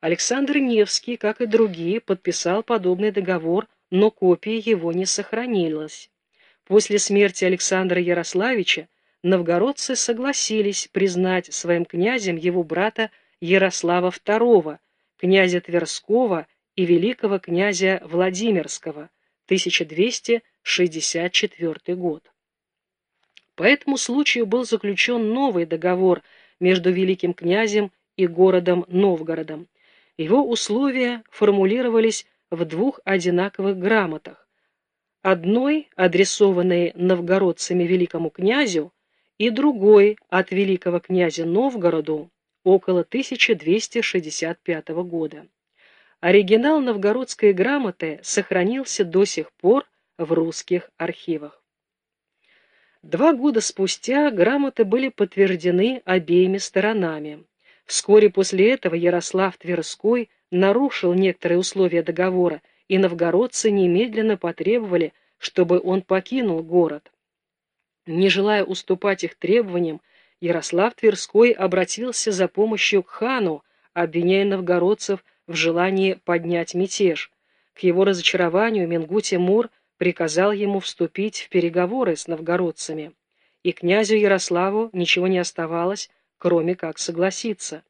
Александр Невский, как и другие, подписал подобный договор, но копии его не сохранилось. После смерти Александра Ярославича новгородцы согласились признать своим князем его брата Ярослава II, князя Тверского и великого князя Владимирского, 1264 год. По этому случаю был заключен новый договор между великим князем и городом Новгородом. Его условия формулировались в двух одинаковых грамотах. Одной, адресованной новгородцами великому князю, и другой от великого князя Новгороду около 1265 года. Оригинал новгородской грамоты сохранился до сих пор в русских архивах. Два года спустя грамоты были подтверждены обеими сторонами. Вскоре после этого Ярослав Тверской нарушил некоторые условия договора, и новгородцы немедленно потребовали, чтобы он покинул город. Не желая уступать их требованиям, Ярослав Тверской обратился за помощью к хану, обвиняя новгородцев в желании поднять мятеж. К его разочарованию Менгути Мур приказал ему вступить в переговоры с новгородцами, и князю Ярославу ничего не оставалось, кроме как согласиться.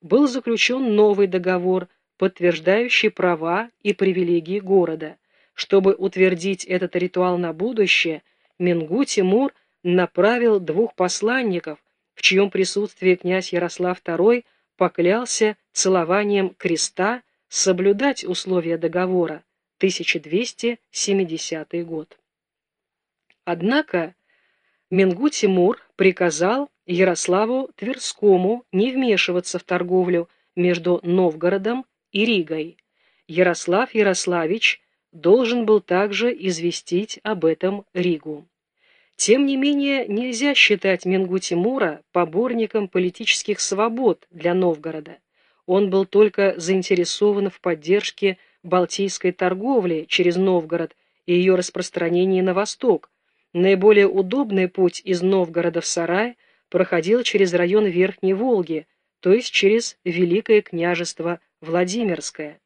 Был заключен новый договор, подтверждающий права и привилегии города. Чтобы утвердить этот ритуал на будущее, Менгу Тимур направил двух посланников, в чьем присутствии князь Ярослав II поклялся целованием креста соблюдать условия договора 1270 год. Однако Менгу Тимур приказал Ярославу Тверскому не вмешиваться в торговлю между Новгородом и Ригой. Ярослав Ярославич должен был также известить об этом Ригу. Тем не менее, нельзя считать Менгу Тимура поборником политических свобод для Новгорода. Он был только заинтересован в поддержке балтийской торговли через Новгород и ее распространении на восток. Наиболее удобный путь из Новгорода в Сарай проходил через район Верхней Волги, то есть через Великое княжество Владимирское.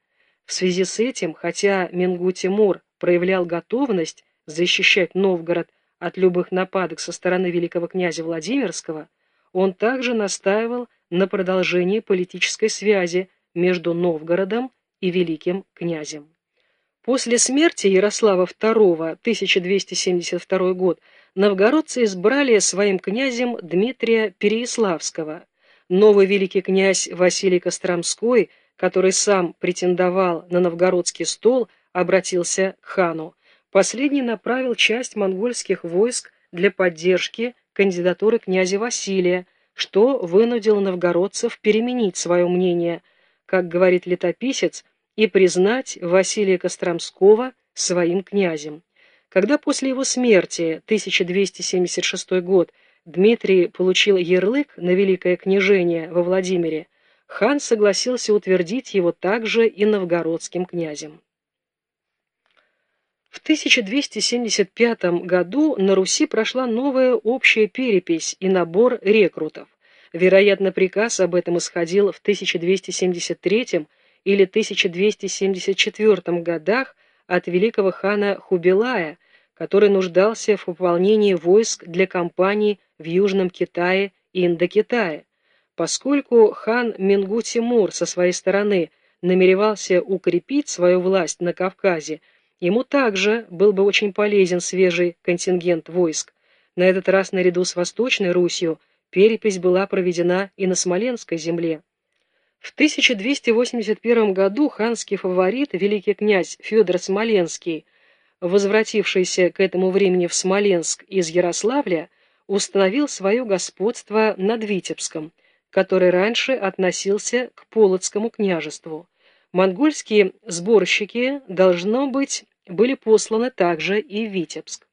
В связи с этим, хотя Менгу Тимур проявлял готовность защищать Новгород от любых нападок со стороны великого князя Владимирского, он также настаивал на продолжении политической связи между Новгородом и великим князем. После смерти Ярослава II, 1272 год, новгородцы избрали своим князем Дмитрия Переяславского. Новый великий князь Василий Костромской, который сам претендовал на новгородский стол, обратился к хану. Последний направил часть монгольских войск для поддержки кандидатуры князя Василия, что вынудило новгородцев переменить свое мнение, как говорит летописец, и признать Василия Костромского своим князем. Когда после его смерти, 1276 год, Дмитрий получил ярлык на великое княжение во Владимире, хан согласился утвердить его также и новгородским князем. В 1275 году на Руси прошла новая общая перепись и набор рекрутов. Вероятно, приказ об этом исходил в 1273 или 1274 годах от великого хана Хубилая, который нуждался в пополнении войск для кампаний в Южном Китае и Индокитае. Поскольку хан Мингу Тимур со своей стороны намеревался укрепить свою власть на Кавказе, Ему также был бы очень полезен свежий контингент войск. На этот раз наряду с Восточной Русью перепись была проведена и на Смоленской земле. В 1281 году ханский фаворит, великий князь Федор Смоленский, возвратившийся к этому времени в Смоленск из Ярославля, установил свое господство над Витебском, который раньше относился к Полоцкому княжеству. Монгольские сборщики, должно быть, были посланы также и в Витебск.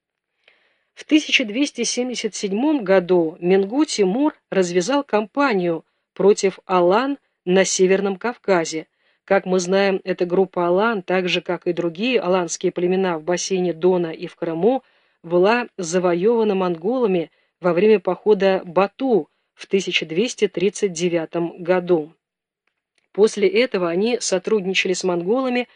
В 1277 году Менгу Тимур развязал кампанию против Алан на Северном Кавказе. Как мы знаем, эта группа Алан, так же как и другие аланские племена в бассейне Дона и в Крыму, была завоевана монголами во время похода Бату в 1239 году. После этого они сотрудничали с монголами